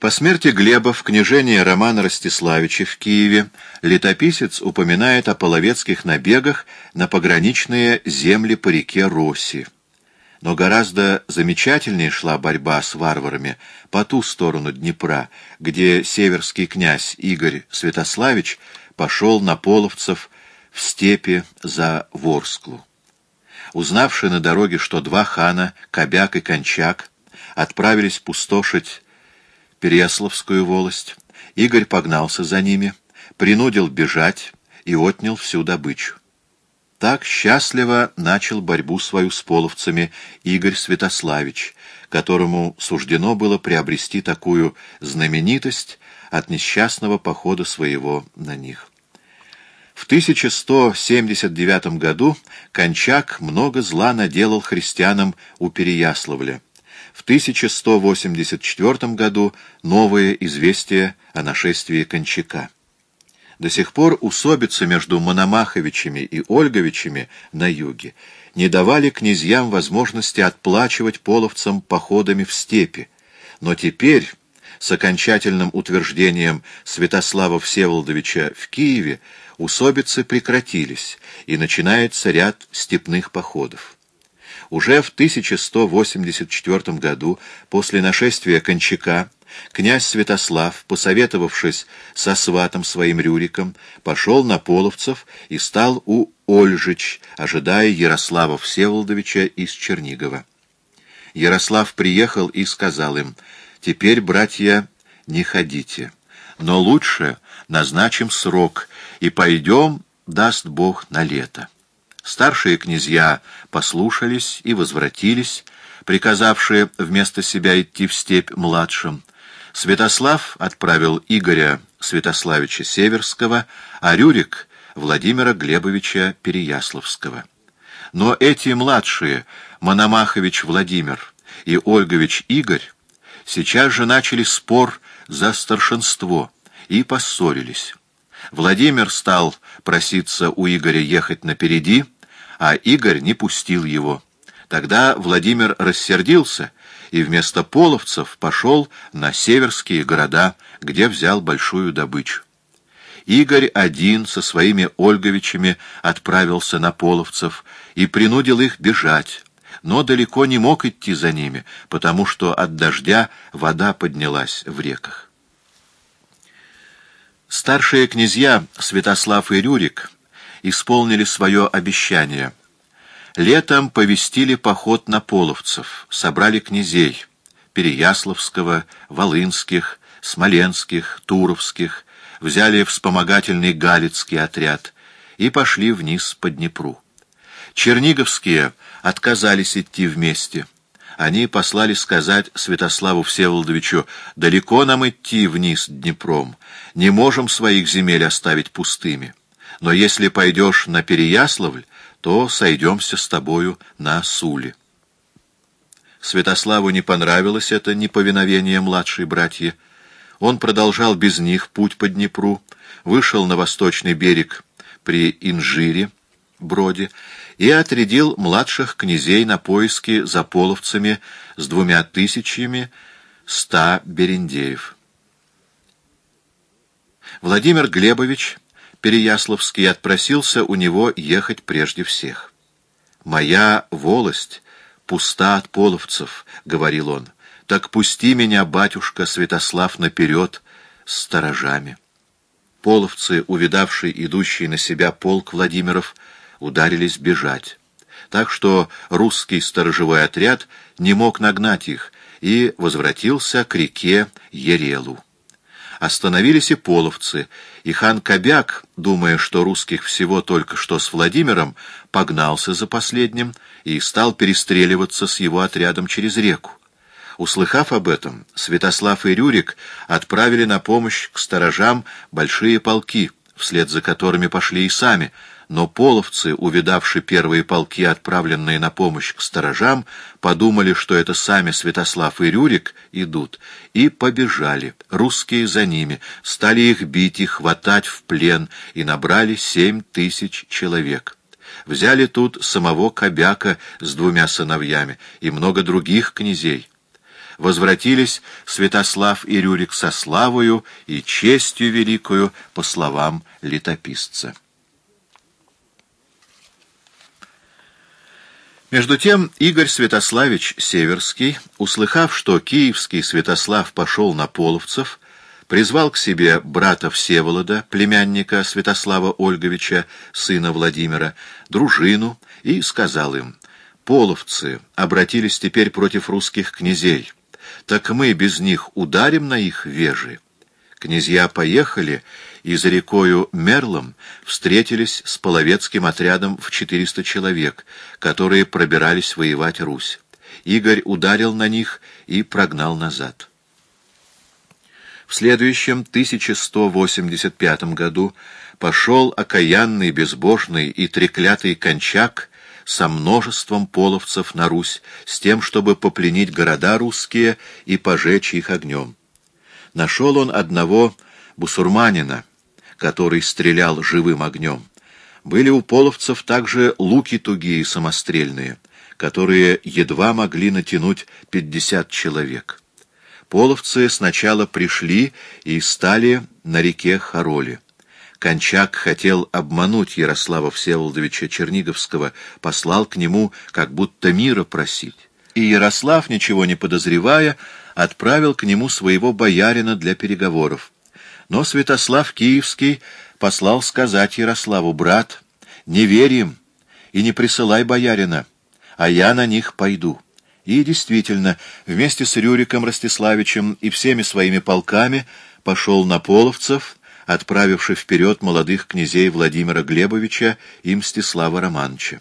По смерти Глеба в княжении Романа Ростиславича в Киеве летописец упоминает о половецких набегах на пограничные земли по реке Роси. Но гораздо замечательнее шла борьба с варварами по ту сторону Днепра, где северский князь Игорь Святославич пошел на половцев в степи за Ворсклу. Узнавши на дороге, что два хана, Кобяк и Кончак, отправились пустошить Переяславскую волость, Игорь погнался за ними, принудил бежать и отнял всю добычу. Так счастливо начал борьбу свою с половцами Игорь Святославич, которому суждено было приобрести такую знаменитость от несчастного похода своего на них. В 1179 году Кончак много зла наделал христианам у Переяславля. В 1184 году новое известие о нашествии Кончака. До сих пор усобицы между Мономаховичами и Ольговичами на юге не давали князьям возможности отплачивать половцам походами в степи, но теперь, с окончательным утверждением Святослава Всеволодовича в Киеве, усобицы прекратились, и начинается ряд степных походов. Уже в 1184 году, после нашествия Кончака, князь Святослав, посоветовавшись со сватом своим Рюриком, пошел на Половцев и стал у Ольжич, ожидая Ярослава Всеволодовича из Чернигова. Ярослав приехал и сказал им, «Теперь, братья, не ходите, но лучше назначим срок и пойдем, даст Бог, на лето». Старшие князья послушались и возвратились, приказавшие вместо себя идти в степь младшим. Святослав отправил Игоря Святославича Северского, а Рюрик — Владимира Глебовича Переяславского. Но эти младшие, Мономахович Владимир и Ольгович Игорь, сейчас же начали спор за старшинство и поссорились. Владимир стал проситься у Игоря ехать напереди, а Игорь не пустил его. Тогда Владимир рассердился и вместо половцев пошел на северские города, где взял большую добычу. Игорь один со своими Ольговичами отправился на половцев и принудил их бежать, но далеко не мог идти за ними, потому что от дождя вода поднялась в реках. Старшие князья Святослав и Рюрик исполнили свое обещание. Летом повестили поход на половцев, собрали князей Переяславского, Волынских, Смоленских, Туровских, взяли вспомогательный Галицкий отряд и пошли вниз по Днепру. Черниговские отказались идти вместе — они послали сказать Святославу Всеволодовичу, «Далеко нам идти вниз Днепром, не можем своих земель оставить пустыми. Но если пойдешь на Переяславль, то сойдемся с тобою на Суле». Святославу не понравилось это неповиновение младшей братья. Он продолжал без них путь по Днепру, вышел на восточный берег при Инжире, Броде, и отрядил младших князей на поиски за половцами с двумя тысячами ста берендеев. Владимир Глебович Переяславский отпросился у него ехать прежде всех. «Моя волость пуста от половцев», — говорил он, — «так пусти меня, батюшка Святослав, наперед с сторожами». Половцы, увидавший идущий на себя полк Владимиров, — ударились бежать. Так что русский сторожевой отряд не мог нагнать их и возвратился к реке Ерелу. Остановились и половцы, и хан Кобяк, думая, что русских всего только что с Владимиром, погнался за последним и стал перестреливаться с его отрядом через реку. Услыхав об этом, Святослав и Рюрик отправили на помощь к сторожам большие полки, вслед за которыми пошли и сами, но половцы, увидавши первые полки, отправленные на помощь к сторожам, подумали, что это сами Святослав и Рюрик идут, и побежали. Русские за ними, стали их бить и хватать в плен, и набрали семь тысяч человек. Взяли тут самого Кобяка с двумя сыновьями и много других князей. возвратились Святослав и Рюрик со славою и честью великою, по словам летописца. Между тем Игорь Святославич Северский, услыхав, что киевский Святослав пошел на половцев, призвал к себе брата Всеволода, племянника Святослава Ольговича, сына Владимира, дружину, и сказал им, «Половцы обратились теперь против русских князей, так мы без них ударим на их вежи». Князья поехали и за рекою Мерлом встретились с половецким отрядом в 400 человек, которые пробирались воевать Русь. Игорь ударил на них и прогнал назад. В следующем 1185 году пошел окаянный, безбожный и треклятый кончак со множеством половцев на Русь, с тем, чтобы попленить города русские и пожечь их огнем. Нашел он одного бусурманина, который стрелял живым огнем. Были у половцев также луки тугие самострельные, которые едва могли натянуть пятьдесят человек. Половцы сначала пришли и стали на реке Хароли. Кончак хотел обмануть Ярослава Всеволодовича Черниговского, послал к нему как будто мира просить. И Ярослав, ничего не подозревая, отправил к нему своего боярина для переговоров. Но Святослав Киевский послал сказать Ярославу, «Брат, не верь им и не присылай боярина, а я на них пойду». И действительно, вместе с Рюриком Ростиславичем и всеми своими полками пошел на половцев, отправивший вперед молодых князей Владимира Глебовича и Мстислава Романовича.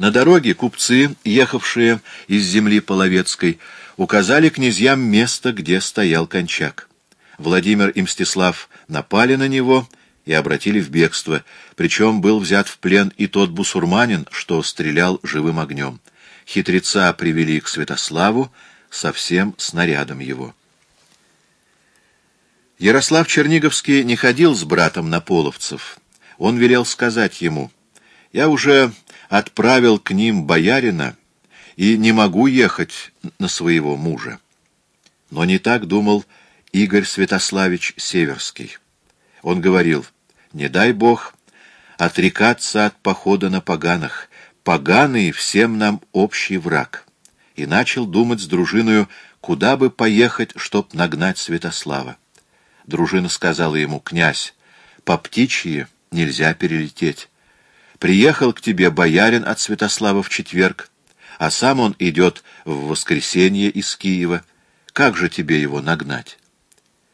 На дороге купцы, ехавшие из земли Половецкой, указали князьям место, где стоял кончак. Владимир и Мстислав напали на него и обратили в бегство, причем был взят в плен и тот бусурманин, что стрелял живым огнем. Хитреца привели к Святославу со всем снарядом его. Ярослав Черниговский не ходил с братом на половцев. Он велел сказать ему, «Я уже отправил к ним боярина и не могу ехать на своего мужа». Но не так думал Игорь Святославич Северский. Он говорил, «Не дай Бог отрекаться от похода на поганых. Поганый всем нам общий враг». И начал думать с дружиною, куда бы поехать, чтоб нагнать Святослава. Дружина сказала ему, «Князь, по птичьи нельзя перелететь. Приехал к тебе боярин от Святослава в четверг, а сам он идет в воскресенье из Киева. Как же тебе его нагнать?»